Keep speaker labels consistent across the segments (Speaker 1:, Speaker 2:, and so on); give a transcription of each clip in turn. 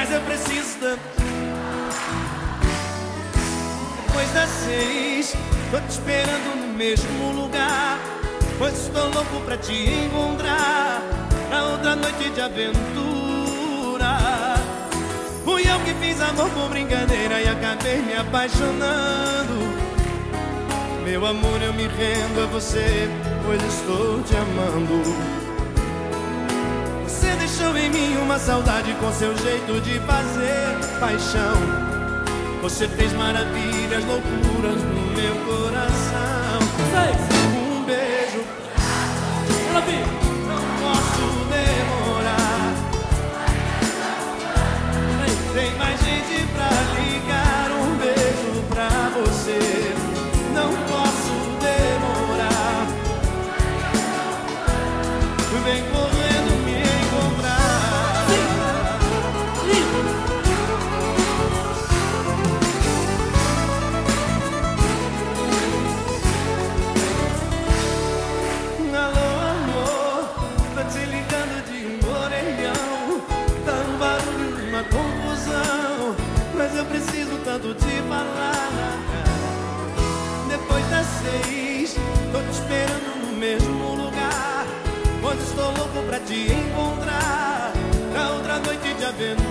Speaker 1: mas eu preciso tanto. Depois das seis, tô te esperando no mesmo lugar. Pois estou louco pra te encontrar na outra noite de aventura. Fui eu que fiz amor por brincadeira e acabei me apaixonando. Meu amor, eu me rendo a você, pois estou te amando. Deixou em mim uma saudade com seu jeito de fazer paixão. Você fez maravilhas, loucuras no meu coração. Um beijo, não posso demorar. Tem mais gente pra ligar. Tanto te falar. Depois das seis, tô te esperando no mesmo lugar. Pois estou louco pra te encontrar. Na outra noite de aventura.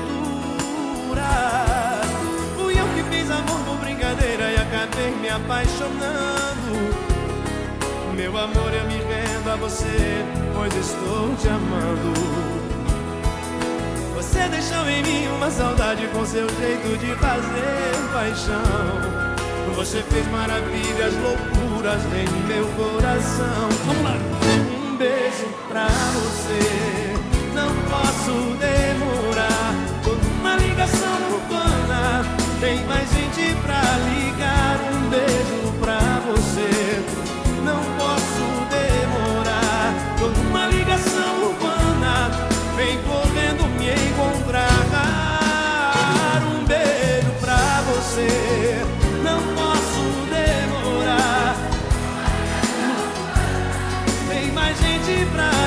Speaker 1: Fui eu que fiz amor por brincadeira e acabei me apaixonando. Meu amor, eu me rendo a você, pois estou te amando. Você deixou em mim uma saudade com seu jeito de fazer paixão. Você fez maravilhas, loucuras em meu coração. Vamos lá! Um beijo pra você, não posso demorar. Uma ligação urbana, tem mais gente pra ligar. Um beijo. noite pra